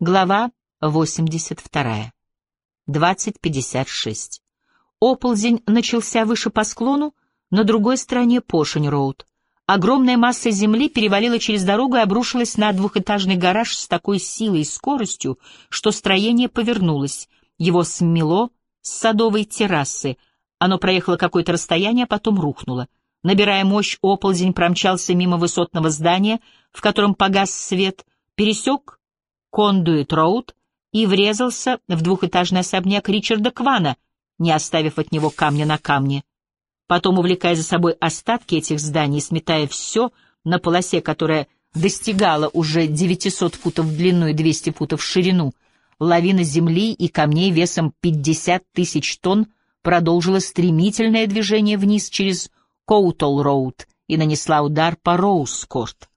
Глава 82. 20.56. Оползень начался выше по склону, на другой стороне Пошень-Роуд. Огромная масса земли перевалила через дорогу и обрушилась на двухэтажный гараж с такой силой и скоростью, что строение повернулось. Его смело с садовой террасы. Оно проехало какое-то расстояние, а потом рухнуло. Набирая мощь, оползень промчался мимо высотного здания, в котором погас свет, пересек Кондуит-Роуд и врезался в двухэтажный особняк Ричарда Квана, не оставив от него камня на камне. Потом, увлекая за собой остатки этих зданий, сметая все на полосе, которая достигала уже 900 футов в длину и 200 футов в ширину, лавина земли и камней весом 50 тысяч тонн продолжила стремительное движение вниз через Коутол-Роуд и нанесла удар по Роуз-Корт.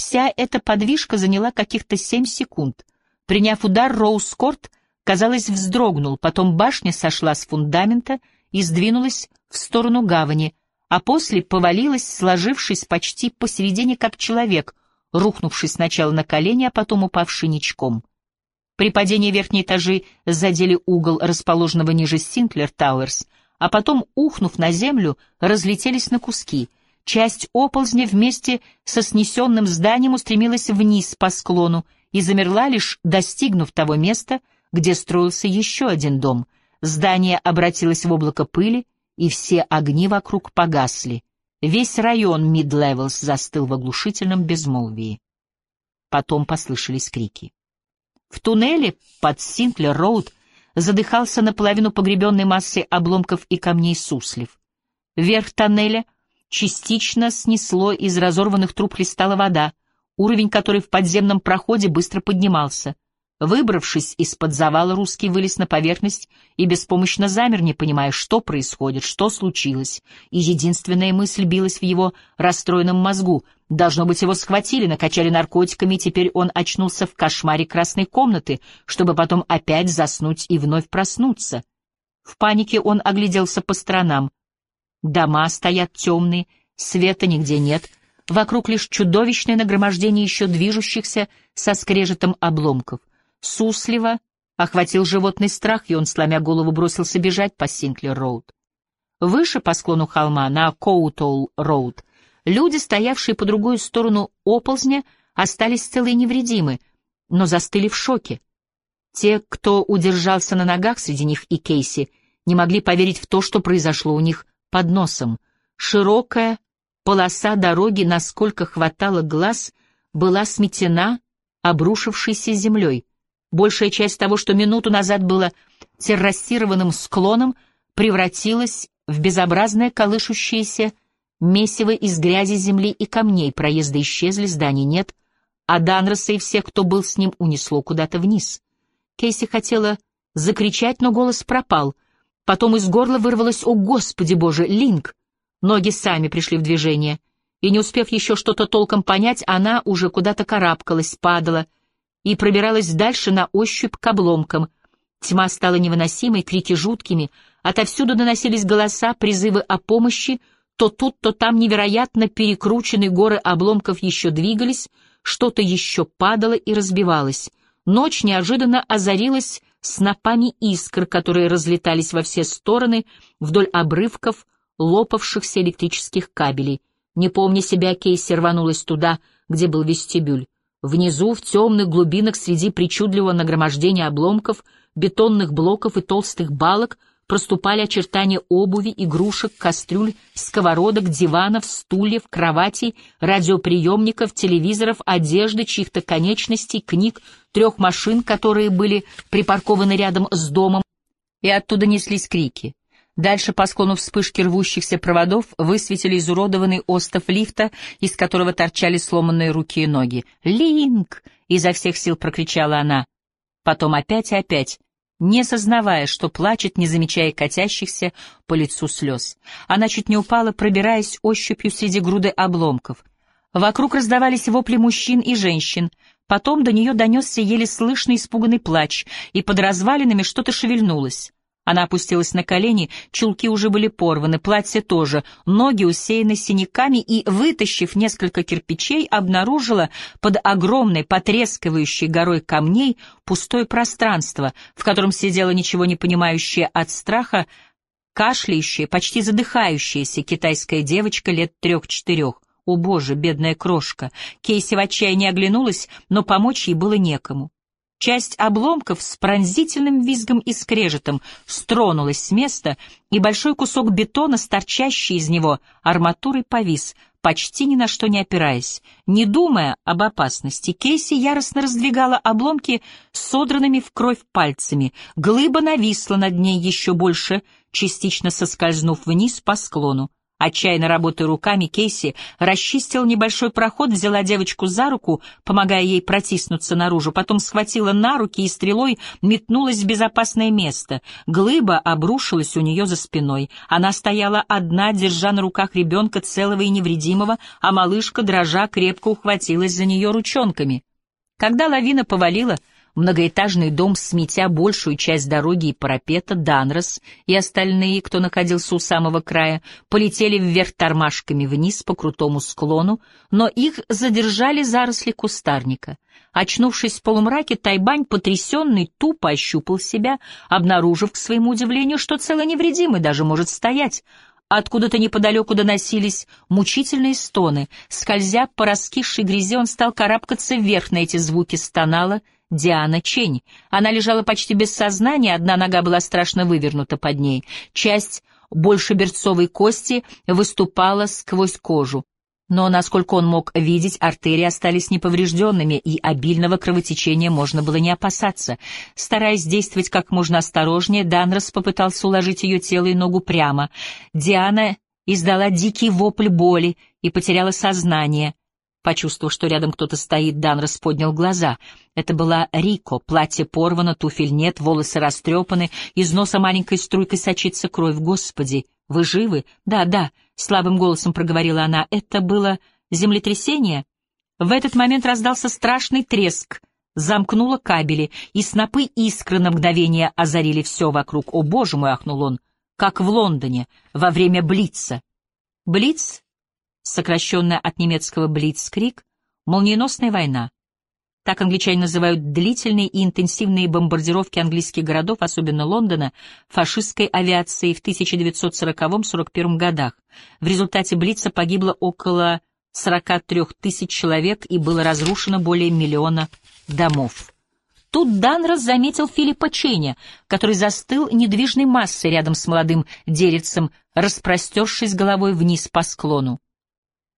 Вся эта подвижка заняла каких-то семь секунд. Приняв удар, Роуз-Корт, казалось, вздрогнул, потом башня сошла с фундамента и сдвинулась в сторону гавани, а после повалилась, сложившись почти посередине, как человек, рухнувший сначала на колени, а потом упавший ничком. При падении верхние этажи задели угол расположенного ниже Синклер Тауэрс, а потом, ухнув на землю, разлетелись на куски — Часть оползня вместе со снесенным зданием устремилась вниз по склону и замерла, лишь достигнув того места, где строился еще один дом. Здание обратилось в облако пыли, и все огни вокруг погасли. Весь район Мид-Левелс застыл в оглушительном безмолвии. Потом послышались крики. В туннеле под Синклер-Роуд задыхался наполовину погребенной массой обломков и камней суслив. Верх тоннеля — частично снесло, из разорванных труб хлестала вода, уровень которой в подземном проходе быстро поднимался. Выбравшись из-под завала, русский вылез на поверхность и беспомощно замер, не понимая, что происходит, что случилось, и единственная мысль билась в его расстроенном мозгу. Должно быть, его схватили, накачали наркотиками, и теперь он очнулся в кошмаре красной комнаты, чтобы потом опять заснуть и вновь проснуться. В панике он огляделся по сторонам. Дома стоят темные, света нигде нет, вокруг лишь чудовищное нагромождение еще движущихся со скрежетом обломков. Сусливо охватил животный страх, и он, сломя голову, бросился бежать по Синклер-Роуд. Выше по склону холма, на Коутол-Роуд, люди, стоявшие по другую сторону оползня, остались целы и невредимы, но застыли в шоке. Те, кто удержался на ногах, среди них и Кейси, не могли поверить в то, что произошло у них под носом. Широкая полоса дороги, насколько хватало глаз, была сметена обрушившейся землей. Большая часть того, что минуту назад было террасированным склоном, превратилась в безобразное колышущееся месиво из грязи земли и камней. Проезды исчезли, зданий нет, а Данроса и всех, кто был с ним, унесло куда-то вниз. Кейси хотела закричать, но голос пропал — Потом из горла вырвалось «О, Господи Боже, Линк!» Ноги сами пришли в движение, и, не успев еще что-то толком понять, она уже куда-то карабкалась, падала и пробиралась дальше на ощупь к обломкам. Тьма стала невыносимой, крики жуткими, отовсюду доносились голоса, призывы о помощи, то тут, то там невероятно перекрученные горы обломков еще двигались, что-то еще падало и разбивалось. Ночь неожиданно озарилась снопами искр, которые разлетались во все стороны вдоль обрывков лопавшихся электрических кабелей. Не помня себя, Кейси рванулась туда, где был вестибюль. Внизу, в темных глубинах, среди причудливого нагромождения обломков, бетонных блоков и толстых балок — проступали очертания обуви, игрушек, кастрюль, сковородок, диванов, стульев, кроватей, радиоприемников, телевизоров, одежды, чьих-то конечностей, книг, трех машин, которые были припаркованы рядом с домом, и оттуда неслись крики. Дальше по склону вспышки рвущихся проводов высветили изуродованный остов лифта, из которого торчали сломанные руки и ноги. «Линк!» — изо всех сил прокричала она. Потом опять и опять не сознавая, что плачет, не замечая катящихся по лицу слез. Она чуть не упала, пробираясь ощупью среди груды обломков. Вокруг раздавались вопли мужчин и женщин. Потом до нее донесся еле слышный испуганный плач, и под развалинами что-то шевельнулось. Она опустилась на колени, чулки уже были порваны, платье тоже, ноги усеяны синяками и, вытащив несколько кирпичей, обнаружила под огромной потрескивающей горой камней пустое пространство, в котором сидела ничего не понимающая от страха, кашляющая, почти задыхающаяся китайская девочка лет трех-четырех. О боже, бедная крошка! Кейси в отчаянии оглянулась, но помочь ей было некому. Часть обломков с пронзительным визгом и скрежетом стронулась с места, и большой кусок бетона, торчащий из него, арматурой повис, почти ни на что не опираясь. Не думая об опасности, Кейси яростно раздвигала обломки содранными в кровь пальцами. Глыба нависла над ней еще больше, частично соскользнув вниз по склону. Отчаянно работая руками, Кейси расчистил небольшой проход, взяла девочку за руку, помогая ей протиснуться наружу, потом схватила на руки и стрелой метнулась в безопасное место. Глыба обрушилась у нее за спиной. Она стояла одна, держа на руках ребенка целого и невредимого, а малышка, дрожа, крепко ухватилась за нее ручонками. Когда лавина повалила, многоэтажный дом, сметя большую часть дороги и парапета, Данрос и остальные, кто находился у самого края, полетели вверх тормашками вниз по крутому склону, но их задержали заросли кустарника. Очнувшись в полумраке, Тайбань, потрясенный, тупо ощупал себя, обнаружив, к своему удивлению, что цело невредимый даже может стоять, Откуда-то неподалеку доносились мучительные стоны. Скользя по раскисшей грязи, он стал карабкаться вверх на эти звуки, стонала Диана Чень. Она лежала почти без сознания, одна нога была страшно вывернута под ней. Часть большеберцовой кости выступала сквозь кожу. Но, насколько он мог видеть, артерии остались неповрежденными, и обильного кровотечения можно было не опасаться. Стараясь действовать как можно осторожнее, Данрос попытался уложить ее тело и ногу прямо. Диана издала дикий вопль боли и потеряла сознание. Почувствовав, что рядом кто-то стоит, Данрос поднял глаза. Это была Рико. Платье порвано, туфель нет, волосы растрепаны, из носа маленькой струйкой сочится кровь. Господи, вы живы? Да, да, слабым голосом проговорила она. Это было землетрясение? В этот момент раздался страшный треск. Замкнуло кабели, и снопы искры на мгновение озарили все вокруг. «О, боже мой!» — ахнул он. «Как в Лондоне, во время Блица». Блиц сокращенная от немецкого «блицкрик», молниеносная война. Так англичане называют длительные и интенсивные бомбардировки английских городов, особенно Лондона, фашистской авиацией в 1940-41 годах. В результате Блица погибло около 43 тысяч человек и было разрушено более миллиона домов. Тут Данрос заметил Филиппа Ченя, который застыл недвижной массой рядом с молодым деревцем, распростершись головой вниз по склону.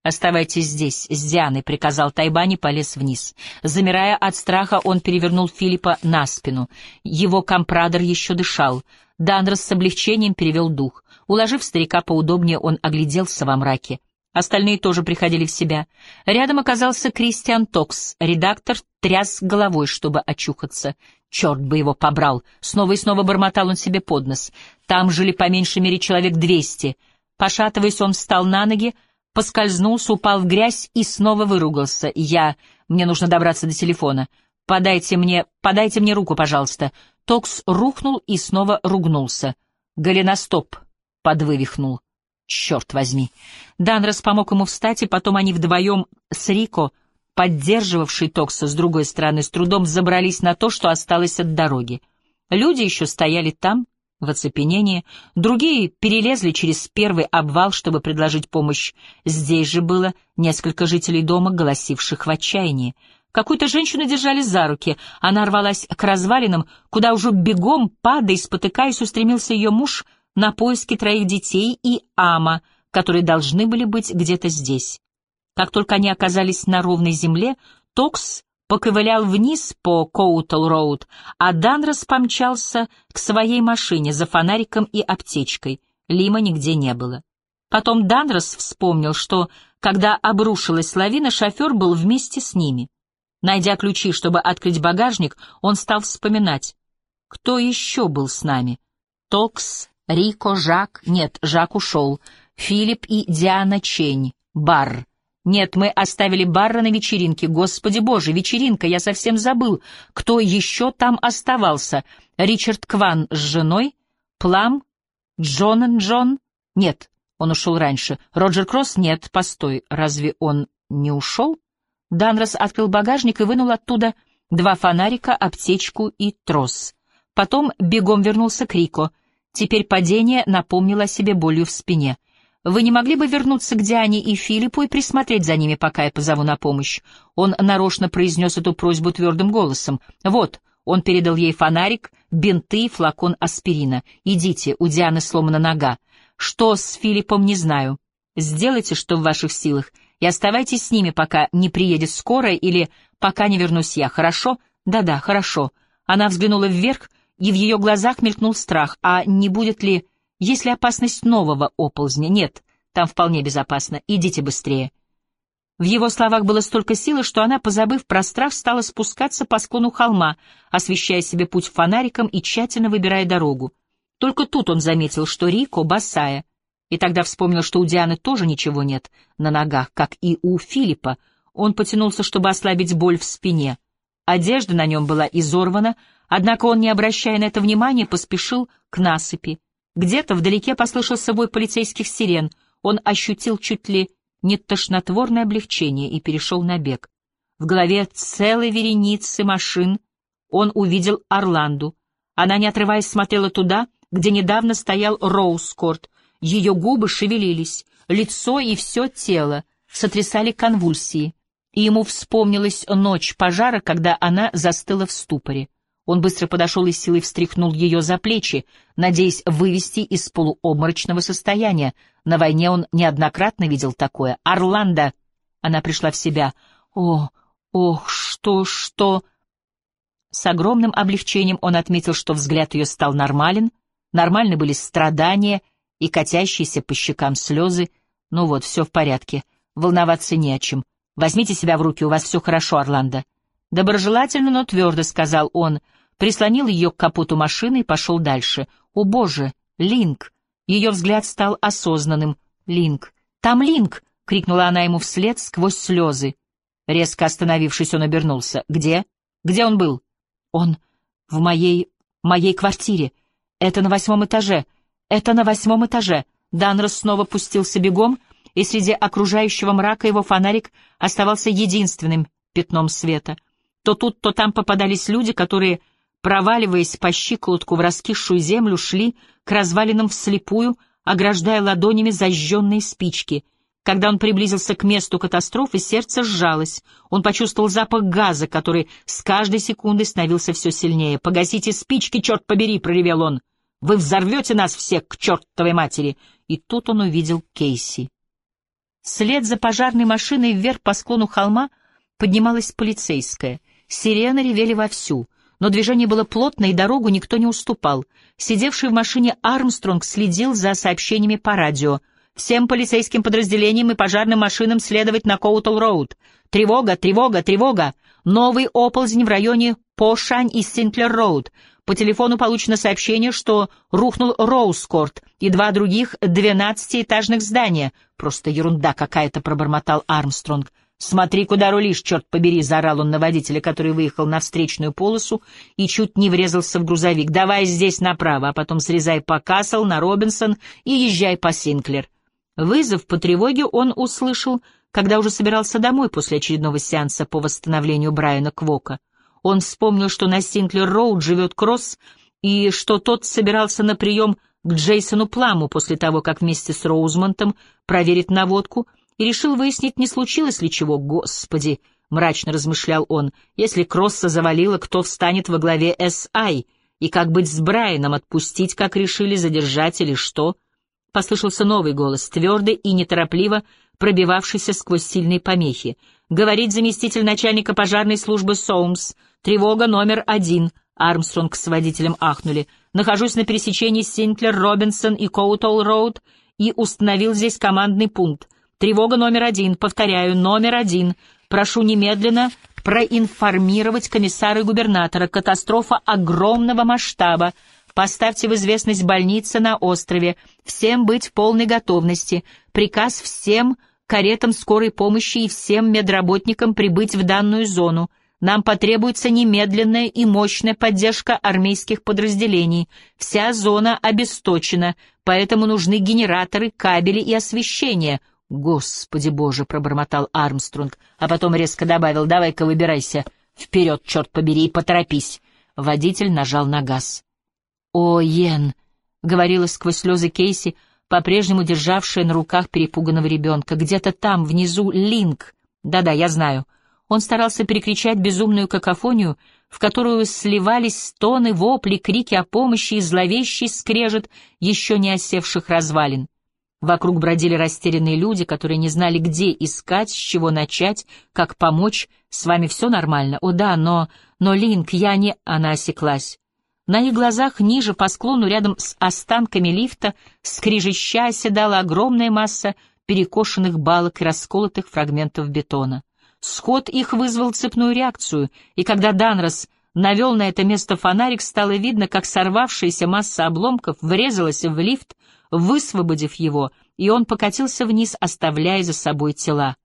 «Оставайтесь здесь, с Дианой», — приказал Тайбани, полез вниз. Замирая от страха, он перевернул Филиппа на спину. Его компрадор еще дышал. Данрос с облегчением перевел дух. Уложив старика поудобнее, он огляделся во мраке. Остальные тоже приходили в себя. Рядом оказался Кристиан Токс. Редактор тряс головой, чтобы очухаться. Черт бы его побрал! Снова и снова бормотал он себе под нос. Там жили по меньшей мере человек двести. Пошатываясь, он встал на ноги, поскользнулся, упал в грязь и снова выругался. «Я... Мне нужно добраться до телефона. Подайте мне... Подайте мне руку, пожалуйста». Токс рухнул и снова ругнулся. «Голеностоп!» — подвывихнул. «Черт возьми!» Данрос помог ему встать, и потом они вдвоем с Рико, поддерживавший Токса с другой стороны, с трудом забрались на то, что осталось от дороги. Люди еще стояли там, в оцепенении, другие перелезли через первый обвал, чтобы предложить помощь. Здесь же было несколько жителей дома, голосивших в отчаянии. Какую-то женщину держали за руки, она рвалась к развалинам, куда уже бегом, падая и спотыкаясь, устремился ее муж на поиски троих детей и Ама, которые должны были быть где-то здесь. Как только они оказались на ровной земле, Токс поковылял вниз по Коутл-Роуд, а Данрос помчался к своей машине за фонариком и аптечкой. Лима нигде не было. Потом Данрос вспомнил, что, когда обрушилась лавина, шофер был вместе с ними. Найдя ключи, чтобы открыть багажник, он стал вспоминать, кто еще был с нами. Токс, Рико, Жак... Нет, Жак ушел. Филипп и Диана Чень. Бар. Нет, мы оставили Барра на вечеринке. Господи боже, вечеринка, я совсем забыл, кто еще там оставался. Ричард Кван с женой, Плам? Джон Джон? Нет, он ушел раньше. Роджер Кросс? Нет, постой, разве он не ушел? Данрос открыл багажник и вынул оттуда два фонарика, аптечку и трос. Потом бегом вернулся к Рико. Теперь падение напомнило о себе болью в спине. «Вы не могли бы вернуться к Диане и Филиппу и присмотреть за ними, пока я позову на помощь?» Он нарочно произнес эту просьбу твердым голосом. «Вот», — он передал ей фонарик, бинты и флакон аспирина. «Идите, у Дианы сломана нога. Что с Филиппом, не знаю. Сделайте, что в ваших силах, и оставайтесь с ними, пока не приедет скорая или пока не вернусь я, хорошо? Да-да, хорошо. Она взглянула вверх, и в ее глазах мелькнул страх. А не будет ли... Есть ли опасность нового оползня? Нет, там вполне безопасно. Идите быстрее. В его словах было столько силы, что она, позабыв про страх, стала спускаться по склону холма, освещая себе путь фонариком и тщательно выбирая дорогу. Только тут он заметил, что Рико босая, и тогда вспомнил, что у Дианы тоже ничего нет на ногах, как и у Филиппа. Он потянулся, чтобы ослабить боль в спине. Одежда на нем была изорвана, однако он, не обращая на это внимания, поспешил к насыпи. Где-то вдалеке послышался вой полицейских сирен. Он ощутил чуть ли не тошнотворное облегчение и перешел на бег. В голове целой вереницы машин он увидел Орланду. Она, не отрываясь, смотрела туда, где недавно стоял Роускорт. Ее губы шевелились, лицо и все тело сотрясали конвульсии, и ему вспомнилась ночь пожара, когда она застыла в ступоре. Он быстро подошел и силой встряхнул ее за плечи, надеясь вывести из полуобморочного состояния. На войне он неоднократно видел такое. «Орландо!» Она пришла в себя. «О, ох, что, что...» С огромным облегчением он отметил, что взгляд ее стал нормален, Нормальны были страдания и катящиеся по щекам слезы. Ну вот, все в порядке. Волноваться не о чем. Возьмите себя в руки, у вас все хорошо, Орландо. Доброжелательно, но твердо, сказал он, прислонил ее к капоту машины и пошел дальше. О боже, Линк! Ее взгляд стал осознанным. Линк! Там Линк! — крикнула она ему вслед сквозь слезы. Резко остановившись, он обернулся. «Где? Где он был?» «Он в моей... моей квартире. «Это на восьмом этаже! Это на восьмом этаже!» Данрос снова пустился бегом, и среди окружающего мрака его фонарик оставался единственным пятном света. То тут, то там попадались люди, которые, проваливаясь по щиколотку в раскисшую землю, шли к развалинам вслепую, ограждая ладонями зажженные спички. Когда он приблизился к месту катастрофы, сердце сжалось. Он почувствовал запах газа, который с каждой секундой становился все сильнее. «Погасите спички, черт побери!» — проревел он. Вы взорвете нас всех к чертовой матери!» И тут он увидел Кейси. Вслед за пожарной машиной вверх по склону холма поднималась полицейская. Сирены ревели вовсю, но движение было плотно, и дорогу никто не уступал. Сидевший в машине Армстронг следил за сообщениями по радио. «Всем полицейским подразделениям и пожарным машинам следовать на Коутл-Роуд. Тревога, тревога, тревога! Новый оползень в районе Пошань и Синклер-Роуд. По телефону получено сообщение, что рухнул Роуз-Корт и два других двенадцатиэтажных здания. Просто ерунда какая-то, пробормотал Армстронг. «Смотри, куда рулишь, черт побери!» — заорал он на водителя, который выехал на встречную полосу и чуть не врезался в грузовик. «Давай здесь направо, а потом срезай по Кассел на Робинсон и езжай по Синклер». Вызов по тревоге он услышал, когда уже собирался домой после очередного сеанса по восстановлению Брайана Квока. Он вспомнил, что на Синклер-Роуд живет Кросс, и что тот собирался на прием к Джейсону Пламу после того, как вместе с Роузмонтом проверит наводку, и решил выяснить, не случилось ли чего. «Господи!» — мрачно размышлял он. «Если Кросса завалило, кто встанет во главе С.I.? И как быть с Брайаном, отпустить, как решили, задержать или что?» Послышался новый голос, твердый и неторопливо, пробивавшийся сквозь сильные помехи. Говорит заместитель начальника пожарной службы Соумс — «Тревога номер один», — Армстронг с водителем ахнули. «Нахожусь на пересечении Синклер, Робинсон и Коутол-Роуд и установил здесь командный пункт. Тревога номер один, повторяю, номер один. Прошу немедленно проинформировать комиссара и губернатора. Катастрофа огромного масштаба. Поставьте в известность больницы на острове. Всем быть в полной готовности. Приказ всем каретам скорой помощи и всем медработникам прибыть в данную зону. Нам потребуется немедленная и мощная поддержка армейских подразделений. Вся зона обесточена, поэтому нужны генераторы, кабели и освещение. Господи боже, пробормотал Армстронг, а потом резко добавил, давай-ка выбирайся. Вперед, черт побери, и поторопись. Водитель нажал на газ. «О, Йен!» — говорила сквозь слезы Кейси, по-прежнему державшая на руках перепуганного ребенка. «Где-то там, внизу, Линк. Да-да, я знаю». Он старался перекричать безумную какофонию, в которую сливались стоны, вопли, крики о помощи и зловещий скрежет еще не осевших развалин. Вокруг бродили растерянные люди, которые не знали, где искать, с чего начать, как помочь. С вами все нормально? О да, но... Но, Линк, я не... Она осеклась. На их глазах ниже по склону, рядом с останками лифта, скрижища оседала огромная масса перекошенных балок и расколотых фрагментов бетона. Сход их вызвал цепную реакцию, и когда Данрос навел на это место фонарик, стало видно, как сорвавшаяся масса обломков врезалась в лифт, высвободив его, и он покатился вниз, оставляя за собой тела.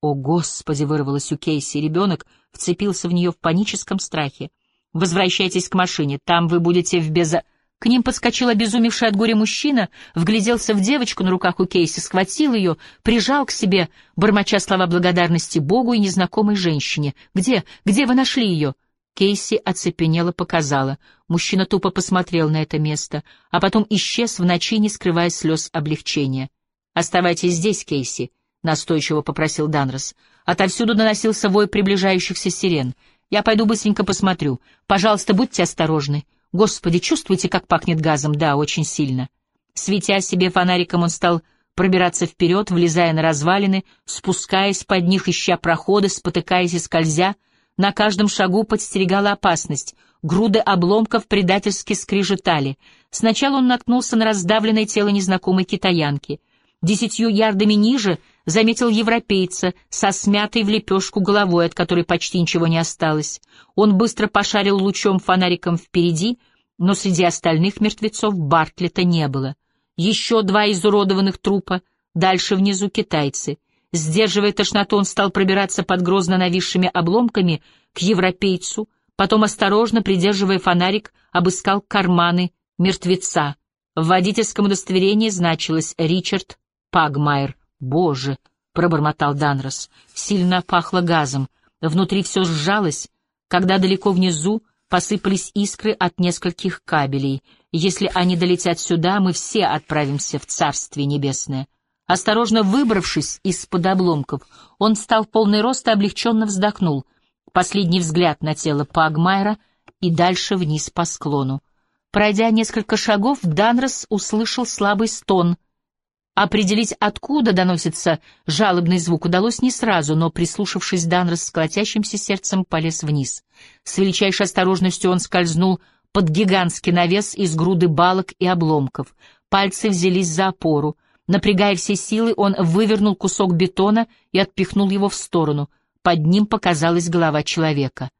«О, Господи!» — вырвалось у Кейси, ребенок вцепился в нее в паническом страхе. «Возвращайтесь к машине, там вы будете в безо...» К ним подскочил обезумевший от горя мужчина, вгляделся в девочку на руках у Кейси, схватил ее, прижал к себе, бормоча слова благодарности Богу и незнакомой женщине. «Где? Где вы нашли ее?» Кейси оцепенела, показала. Мужчина тупо посмотрел на это место, а потом исчез в ночи, не скрывая слез облегчения. «Оставайтесь здесь, Кейси», — настойчиво попросил Данрос. Отовсюду доносился вой приближающихся сирен. «Я пойду быстренько посмотрю. Пожалуйста, будьте осторожны». Господи, чувствуете, как пахнет газом? Да, очень сильно. Светя себе фонариком, он стал пробираться вперед, влезая на развалины, спускаясь под них, ища проходы, спотыкаясь и скользя. На каждом шагу подстерегала опасность. Груды обломков предательски скрижетали. Сначала он наткнулся на раздавленное тело незнакомой китаянки. Десятью ярдами ниже заметил европейца со смятой в лепешку головой, от которой почти ничего не осталось. Он быстро пошарил лучом фонариком впереди, но среди остальных мертвецов Бартлета не было. Еще два изуродованных трупа, дальше внизу китайцы. Сдерживая тошноту, он стал пробираться под грозно нависшими обломками к европейцу, потом, осторожно придерживая фонарик, обыскал карманы мертвеца. В водительском удостоверении значилось «Ричард Пагмайер». «Боже!» — пробормотал Данрос. Сильно пахло газом. Внутри все сжалось, когда далеко внизу посыпались искры от нескольких кабелей. Если они долетят сюда, мы все отправимся в Царствие Небесное. Осторожно выбравшись из-под обломков, он встал в полный рост и облегченно вздохнул. Последний взгляд на тело Пагмайра и дальше вниз по склону. Пройдя несколько шагов, Данрос услышал слабый стон — Определить, откуда доносится жалобный звук, удалось не сразу, но, прислушавшись, Данрос с колотящимся сердцем полез вниз. С величайшей осторожностью он скользнул под гигантский навес из груды балок и обломков. Пальцы взялись за опору. Напрягая все силы, он вывернул кусок бетона и отпихнул его в сторону. Под ним показалась голова человека.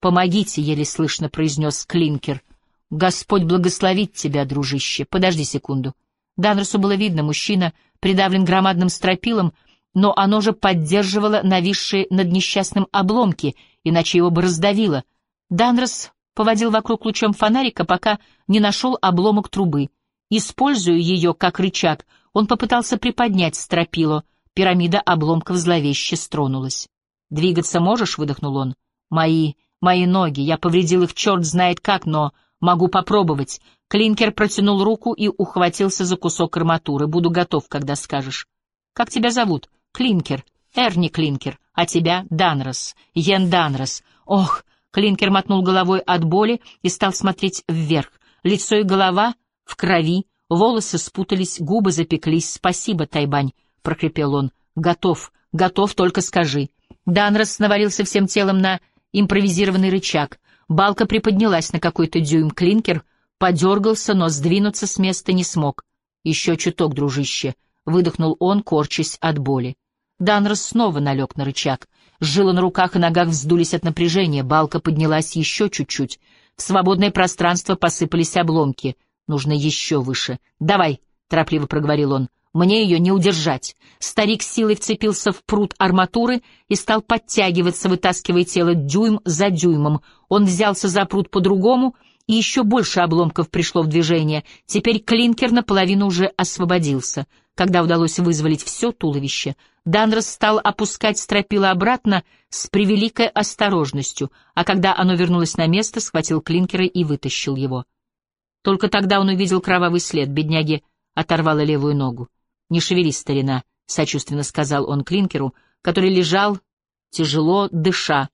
«Помогите», — еле слышно произнес Клинкер. «Господь благословит тебя, дружище. Подожди секунду». Данросу было видно, мужчина придавлен громадным стропилом, но оно же поддерживало нависшие над несчастным обломки, иначе его бы раздавило. Данрос поводил вокруг лучом фонарика, пока не нашел обломок трубы. Используя ее как рычаг, он попытался приподнять стропило. Пирамида обломков зловеще стронулась. «Двигаться можешь?» — выдохнул он. «Мои... мои ноги. Я повредил их черт знает как, но могу попробовать. Клинкер протянул руку и ухватился за кусок арматуры. «Буду готов, когда скажешь». «Как тебя зовут?» «Клинкер. Эрни Клинкер. А тебя? Данрос. Йен Данрос. Ох!» Клинкер мотнул головой от боли и стал смотреть вверх. Лицо и голова в крови, волосы спутались, губы запеклись. «Спасибо, Тайбань», — прокрепел он. «Готов, готов, только скажи». Данрос навалился всем телом на импровизированный рычаг. Балка приподнялась на какой-то дюйм. Клинкер подергался, но сдвинуться с места не смог. «Еще чуток, дружище», — выдохнул он, корчась от боли. Данрос снова налег на рычаг. Жилы на руках и ногах вздулись от напряжения, балка поднялась еще чуть-чуть. В свободное пространство посыпались обломки. Нужно еще выше. «Давай», — торопливо проговорил он, — Мне ее не удержать. Старик силой вцепился в пруд арматуры и стал подтягиваться, вытаскивая тело дюйм за дюймом. Он взялся за пруд по-другому, и еще больше обломков пришло в движение. Теперь клинкер наполовину уже освободился. Когда удалось вызволить все туловище, Данрос стал опускать стропила обратно с превеликой осторожностью, а когда оно вернулось на место, схватил клинкера и вытащил его. Только тогда он увидел кровавый след, бедняги оторвало левую ногу. «Не шевелись, старина», — сочувственно сказал он Клинкеру, который лежал, тяжело дыша,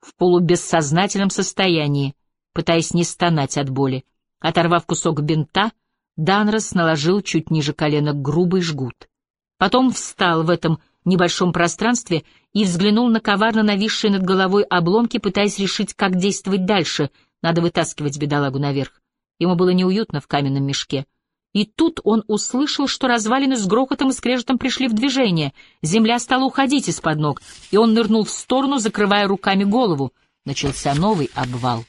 в полубессознательном состоянии, пытаясь не стонать от боли. Оторвав кусок бинта, Данрос наложил чуть ниже колена грубый жгут. Потом встал в этом небольшом пространстве и взглянул на коварно нависшие над головой обломки, пытаясь решить, как действовать дальше. Надо вытаскивать бедолагу наверх. Ему было неуютно в каменном мешке. И тут он услышал, что развалины с грохотом и скрежетом пришли в движение. Земля стала уходить из-под ног, и он нырнул в сторону, закрывая руками голову. Начался новый обвал.